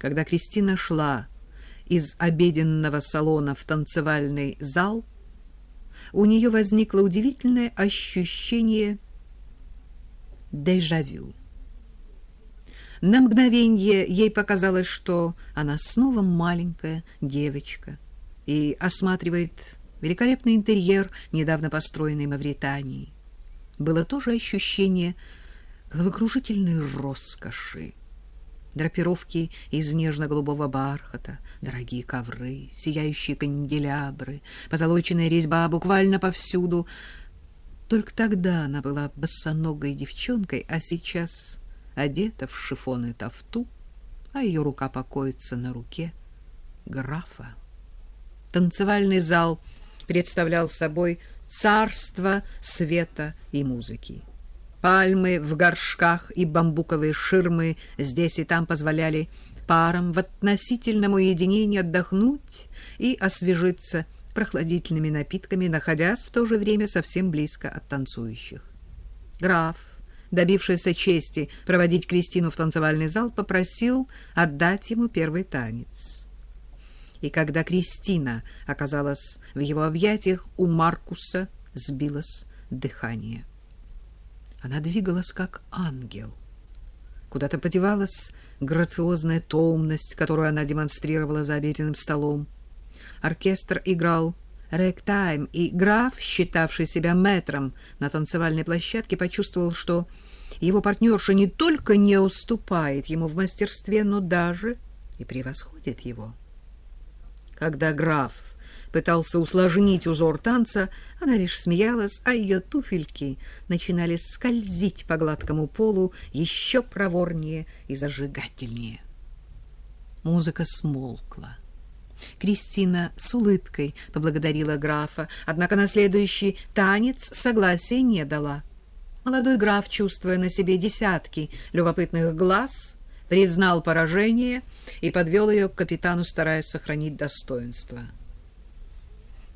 Когда Кристина шла из обеденного салона в танцевальный зал, у нее возникло удивительное ощущение дежавю. На мгновение ей показалось, что она снова маленькая девочка и осматривает великолепный интерьер недавно построенной Мавритании. Было тоже ощущение головокружительной роскоши. Драпировки из нежно-голубого бархата, дорогие ковры, сияющие канделябры, позолоченная резьба буквально повсюду. Только тогда она была босоногой девчонкой, а сейчас одета в шифон и тафту, а ее рука покоится на руке графа. Танцевальный зал представлял собой царство света и музыки. Пальмы в горшках и бамбуковые ширмы здесь и там позволяли парам в относительном уединении отдохнуть и освежиться прохладительными напитками, находясь в то же время совсем близко от танцующих. Граф, добившийся чести проводить Кристину в танцевальный зал, попросил отдать ему первый танец. И когда Кристина оказалась в его объятиях, у Маркуса сбилось дыхание. Она двигалась как ангел. Куда-то подевалась грациозная томность, которую она демонстрировала за обеденным столом. Оркестр играл рэгтайм, и граф, считавший себя мэтром на танцевальной площадке, почувствовал, что его партнерша не только не уступает ему в мастерстве, но даже и превосходит его. Когда граф пытался усложнить узор танца, она лишь смеялась, а ее туфельки начинали скользить по гладкому полу еще проворнее и зажигательнее. Музыка смолкла. Кристина с улыбкой поблагодарила графа, однако на следующий танец согласия не дала. Молодой граф, чувствуя на себе десятки любопытных глаз, признал поражение и подвел ее к капитану, стараясь сохранить достоинство.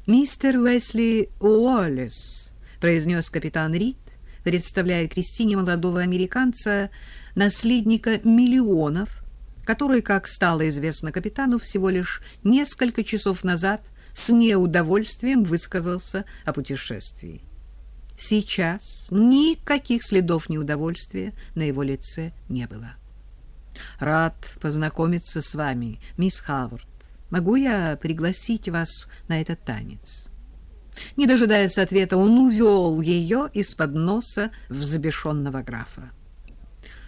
«Мистер Уэсли Уоллес», — произнес капитан Рид, представляя Кристине молодого американца, наследника миллионов, который, как стало известно капитану, всего лишь несколько часов назад с неудовольствием высказался о путешествии. Сейчас никаких следов неудовольствия на его лице не было. «Рад познакомиться с вами, мисс Хавард. Могу я пригласить вас на этот танец?» Не дожидаясь ответа, он увел ее из-под носа взбешенного графа.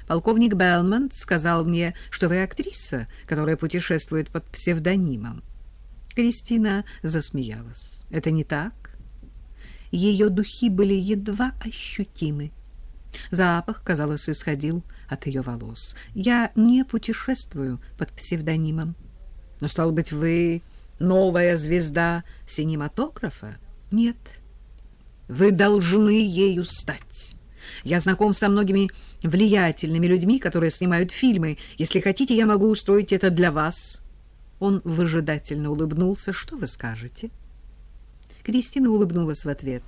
«Полковник Белмонт сказал мне, что вы актриса, которая путешествует под псевдонимом». Кристина засмеялась. «Это не так?» Ее духи были едва ощутимы. Запах, казалось, исходил от ее волос. «Я не путешествую под псевдонимом». Но, стало быть, вы новая звезда синематографа? Нет. Вы должны ею стать. Я знаком со многими влиятельными людьми, которые снимают фильмы. Если хотите, я могу устроить это для вас. Он выжидательно улыбнулся. Что вы скажете? Кристина улыбнулась в ответ.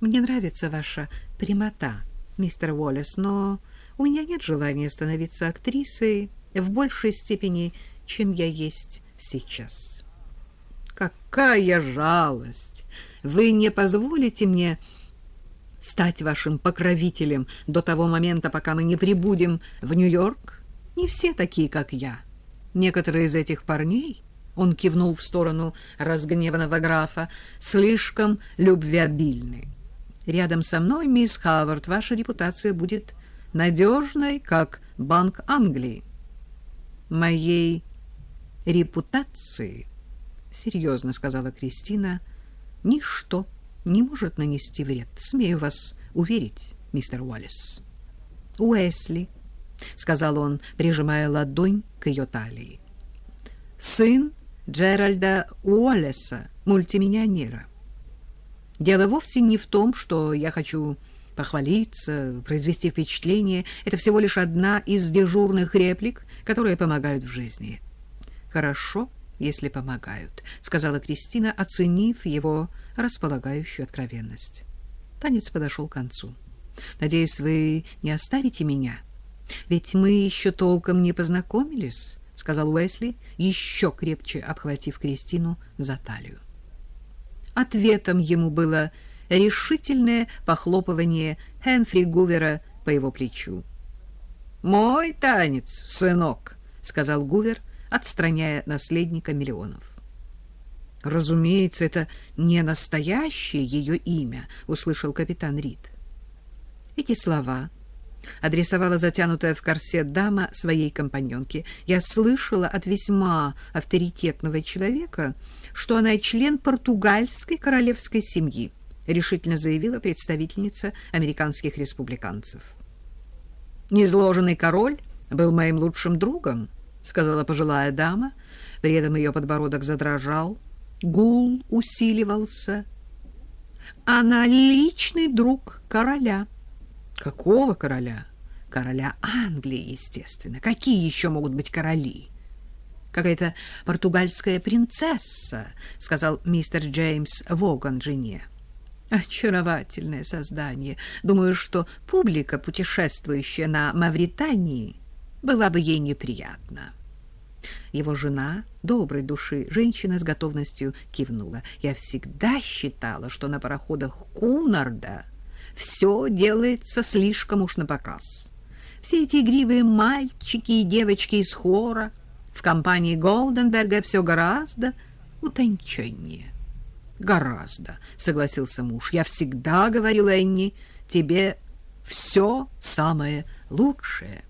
Мне нравится ваша прямота, мистер Уоллес, но у меня нет желания становиться актрисой в большей степени, чем я есть сейчас. Какая жалость! Вы не позволите мне стать вашим покровителем до того момента, пока мы не прибудем в Нью-Йорк? Не все такие, как я. Некоторые из этих парней, он кивнул в сторону разгневанного графа, слишком любвеобильны. Рядом со мной, мисс Хавард, ваша репутация будет надежной, как Банк Англии. Моей репутации, серьезно сказала Кристина, ничто не может нанести вред. Смею вас уверить, мистер Уоллес. Уэсли, сказал он, прижимая ладонь к ее талии. Сын Джеральда Уоллеса, мультимиллионера. Дело вовсе не в том, что я хочу похвалиться, произвести впечатление. Это всего лишь одна из дежурных реплик, которые помогают в жизни. Хорошо, если помогают, сказала Кристина, оценив его располагающую откровенность. Танец подошел к концу. Надеюсь, вы не оставите меня, ведь мы еще толком не познакомились, сказал Уэсли, еще крепче обхватив Кристину за талию. Ответом ему было решительное похлопывание Хенфри Гувера по его плечу. «Мой танец, сынок», — сказал Гувер, отстраняя наследника миллионов. «Разумеется, это не настоящее ее имя», — услышал капитан Рид. Эти слова адресовала затянутая в корсет дама своей компаньонке. Я слышала от весьма авторитетного человека, что она член португальской королевской семьи, решительно заявила представительница американских республиканцев. Незложенный король был моим лучшим другом, сказала пожилая дама, при этом ее подбородок задрожал, гул усиливался. Она личный друг короля. Какого короля? Короля Англии, естественно. Какие еще могут быть короли? Какая-то португальская принцесса, сказал мистер Джеймс Воган жене. Очаровательное создание. Думаю, что публика, путешествующая на Мавритании, была бы ей неприятна. Его жена, доброй души, женщина с готовностью кивнула. Я всегда считала, что на пароходах Кунарда все делается слишком уж на показ. Все эти игривые мальчики и девочки из хора в компании Голденберга все гораздо утонченнее. Гораздо, согласился муж. Я всегда говорила Энни, тебе все самое лучшее.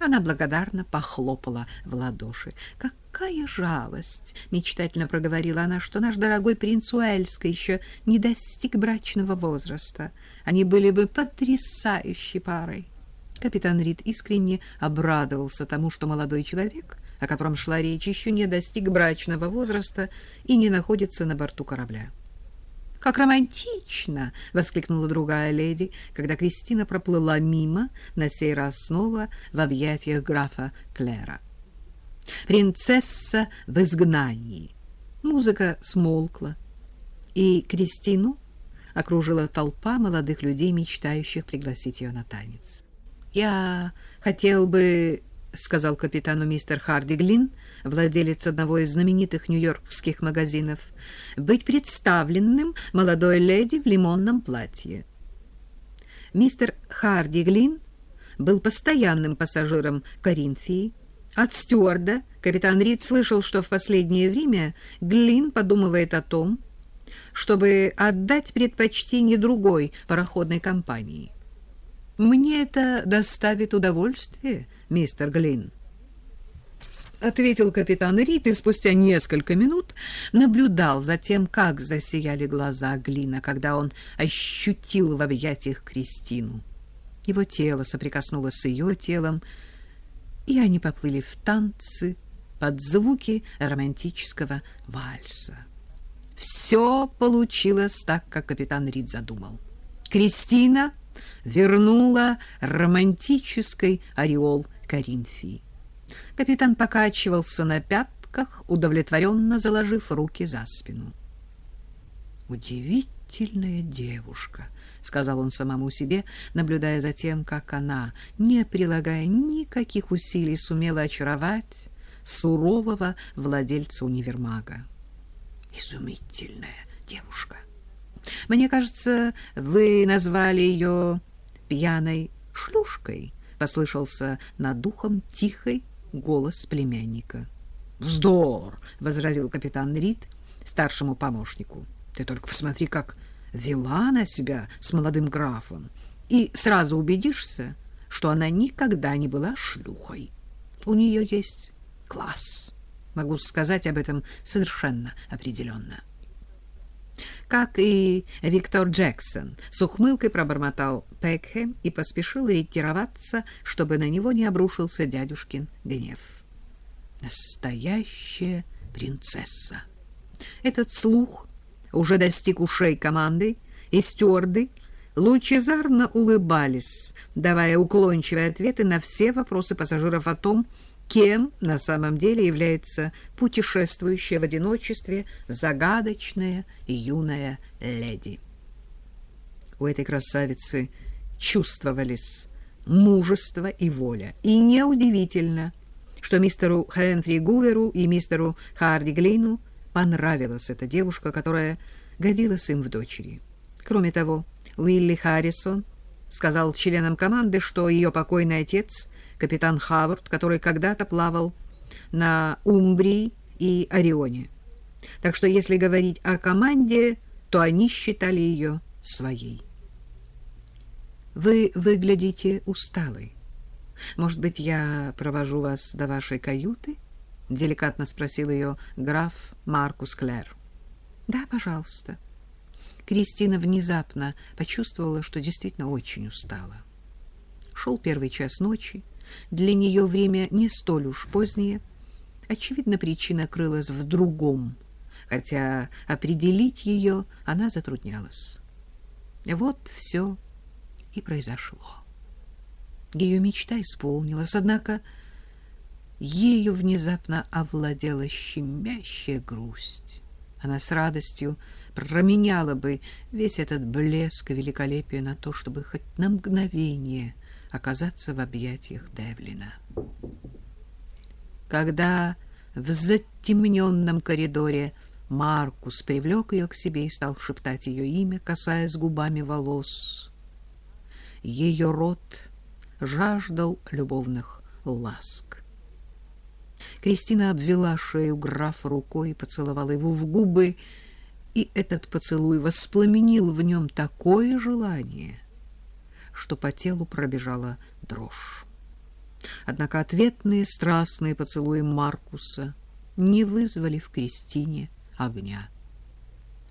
Она благодарно похлопала в ладоши. «Какая жалость!» — мечтательно проговорила она, что наш дорогой принц Уэльский еще не достиг брачного возраста. Они были бы потрясающей парой. Капитан Рид искренне обрадовался тому, что молодой человек, о котором шла речь, еще не достиг брачного возраста и не находится на борту корабля. Как романтично, воскликнула другая леди, когда Кристина проплыла мимо, на сей раз снова в объятиях графа Клера. Принцесса в изгнании. Музыка смолкла, и Кристину окружила толпа молодых людей, мечтающих пригласить ее на танец. Я хотел бы — сказал капитану мистер Харди Глин, владелец одного из знаменитых нью-йоркских магазинов, — быть представленным молодой леди в лимонном платье. Мистер Харди Глин был постоянным пассажиром Коринфии. От стюарда капитан Рид слышал, что в последнее время Глин подумывает о том, чтобы отдать предпочтение другой пароходной компании. Мне это доставит удовольствие, мистер Глин. Ответил капитан Рид и спустя несколько минут наблюдал за тем, как засияли глаза Глина, когда он ощутил в объятиях Кристину. Его тело соприкоснулось с ее телом, и они поплыли в танцы под звуки романтического вальса. Все получилось так, как капитан Рид задумал. Кристина вернула романтический ореол Коринфии. Капитан покачивался на пятках, удовлетворенно заложив руки за спину. «Удивительная девушка», — сказал он самому себе, наблюдая за тем, как она, не прилагая никаких усилий, сумела очаровать сурового владельца универмага. «Изумительная девушка». Мне кажется, вы назвали ее пьяной шлюшкой, послышался над духом тихий голос племянника. Вздор, возразил капитан Рид старшему помощнику. Ты только посмотри, как вела она себя с молодым графом, и сразу убедишься, что она никогда не была шлюхой. У нее есть класс. Могу сказать об этом совершенно определенно как и Виктор Джексон, с ухмылкой пробормотал Пекхэм и поспешил ретироваться, чтобы на него не обрушился дядюшкин гнев. Настоящая принцесса. Этот слух уже достиг ушей команды, и стюарды лучезарно улыбались, давая уклончивые ответы на все вопросы пассажиров о том, кем на самом деле является путешествующая в одиночестве загадочная юная леди. У этой красавицы чувствовались мужество и воля. И неудивительно, что мистеру Хэмфри Гуверу и мистеру Харди Глину понравилась эта девушка, которая годилась им в дочери. Кроме того, Уилли Харрисон сказал членам команды, что ее покойный отец, капитан Хавард, который когда-то плавал на Умбрии и Орионе. Так что если говорить о команде, то они считали ее своей. Вы выглядите усталой. Может быть, я провожу вас до вашей каюты? деликатно спросил ее граф Маркус Клэр. Да, пожалуйста. Кристина внезапно почувствовала, что действительно очень устала. Шел первый час ночи. Для нее время не столь уж позднее. Очевидно, причина крылась в другом, хотя определить ее она затруднялась. Вот все и произошло. Ее мечта исполнилась, однако ею внезапно овладела щемящая грусть. Она с радостью променяла бы весь этот блеск и великолепие на то, чтобы хоть на мгновение оказаться в объятиях Девлина. Когда в затемненном коридоре Маркус привлек ее к себе и стал шептать ее имя, касаясь губами волос, ее рот жаждал любовных ласк. Кристина обвела шею графа рукой и поцеловала его в губы, и этот поцелуй воспламенил в нем такое желание, что по телу пробежала дрожь. Однако ответные страстные поцелуи Маркуса не вызвали в Кристине огня.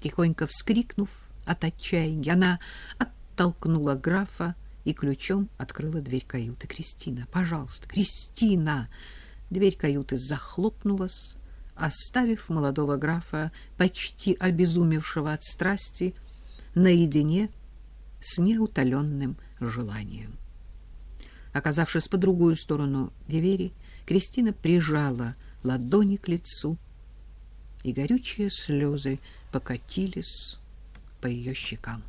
Тихонько вскрикнув от отчаяния, она оттолкнула графа и ключом открыла дверь каюты. «Кристина, пожалуйста, Кристина!» Дверь каюты захлопнулась, оставив молодого графа, почти обезумевшего от страсти, наедине с неутоленным желанием. Оказавшись по другую сторону двери, Кристина прижала ладони к лицу, и горючие слезы покатились по ее щекам.